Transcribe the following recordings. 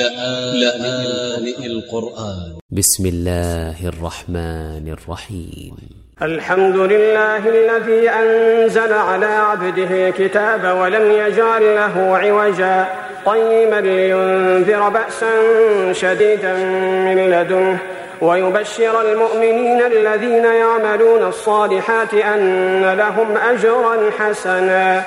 لآن القرآن. ب س م الله الرحمن الرحيم. الحمد لله الذي أنزل على عبده الكتاب ولم يجعل له عوجا. قيما لينذر بأسا شديدا من لدنه ويبشر المؤمنين الذين يعملون الصالحات أن لهم أجرا حسنا.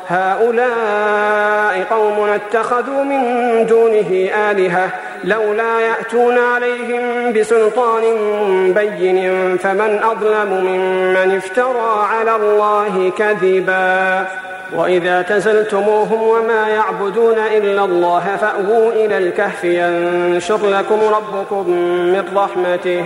هؤلاء قوم اتخذوا من دونه آلهة لولا يأتون عليهم بسلطان بين فمن أظلم ممن افترى على الله كذبا وإذا تزلتموهم وما يعبدون إلا الله فأووا إلى الكهف ينشر لكم ربكم من رحمته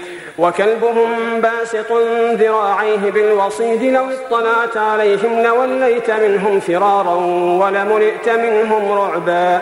وكلبهم باسط ذراعيه بالوصيد لو اطلعت عليهم لوليت منهم فرارا ولملئت منهم رعبا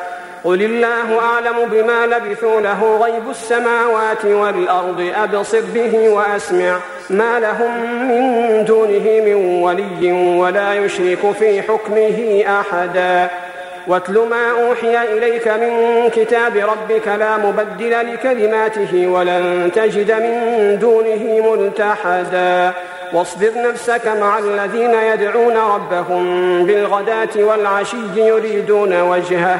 قل الله أعلم بما لبثوا له غيب السماوات والأرض أبصر به وأسمع. ما لهم من دونه من ولي ولا يشرك في حكمه أحدا. واتل ما أوحي إليك من كتاب ربك لا مبدل لكلماته ولن تجد من دونه ملتحدا. واصبر نفسك مع الذين يدعون ربهم بالغداة والعشي يريدون وجهه.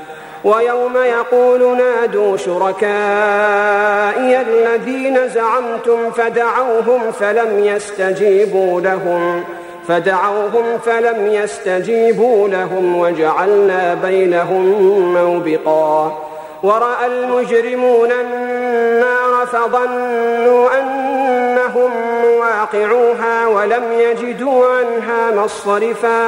ويوم يقول نادوا شركائي الذين زعمتم فدعوهم فلم يستجيبوا لهم فدعوهم فلم يستجيبوا لهم وجعلنا بينهم موبقا. ورأى المجرمون النار فظنوا أنهم واقعوها ولم يجدوا عنها مصرفا.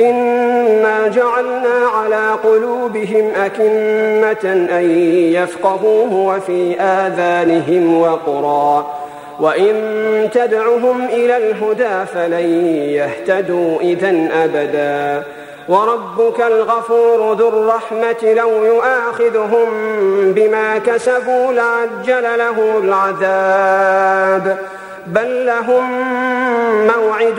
إنا جعلنا على قلوبهم أكنة أن يفقهوه وفي آذانهم وقرا وإن تدعهم إلى الهدى فلن يهتدوا إذا أبدا وربك الغفور ذو الرحمة لو يؤاخذهم بما كسبوا لعجل لهم العذاب بل لهم موعد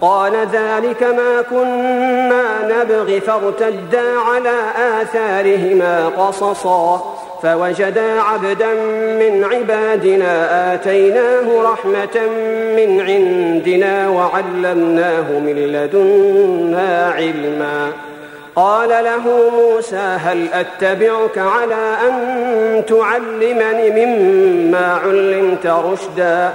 قال ذلك ما كنا نبغي فارتدا على آثارهما قصصا فوجدا عبدا من عبادنا آتيناه رحمة من عندنا وعلمناه من لدنا علما. قال له موسى هل أتبعك على أن تعلمني مما علمت رشدا؟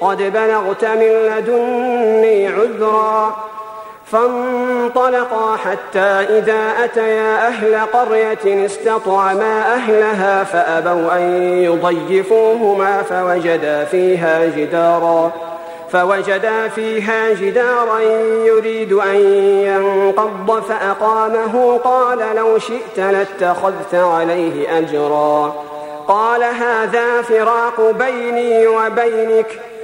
قد بلغت من لدني عذرا فانطلقا حتى إذا أتيا أهل قرية استطعما أهلها فأبوا أن يضيفوهما فوجدا فيها جدارا فوجدا فيها جدارا يريد أن ينقض فأقامه قال لو شئت لاتخذت عليه أجرا قال هذا فراق بيني وبينك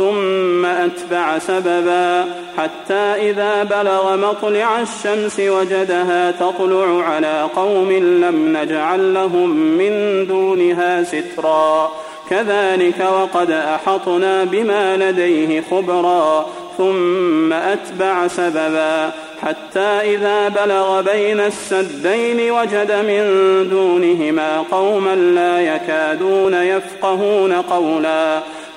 ثم أتبع سببا حتى إذا بلغ مطلع الشمس وجدها تطلع على قوم لم نجعل لهم من دونها سترا. كذلك وقد أحطنا بما لديه خبرا ثم أتبع سببا حتى إذا بلغ بين السدين وجد من دونهما قوما لا يكادون يفقهون قولا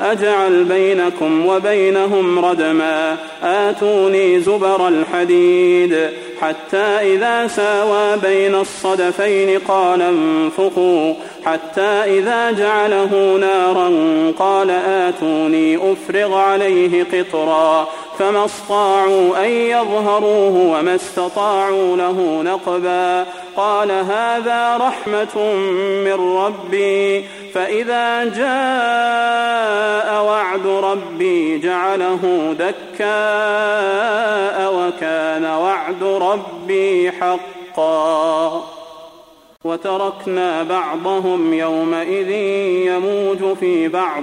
أجعل بينكم وبينهم ردما آتوني زبر الحديد. حتى إذا ساوى بين الصدفين قال انفقوا. حتى إذا جعله نارا قال آتوني أفرغ عليه قطرا. فما استطاعوا أن يظهروه وما استطاعوا له نقبا. قال هذا رحمة من ربي. فإذا جاء وعد ربي جعله دكاء وكان وعد ربي حقا. وتركنا بعضهم يومئذ يموج في بعض.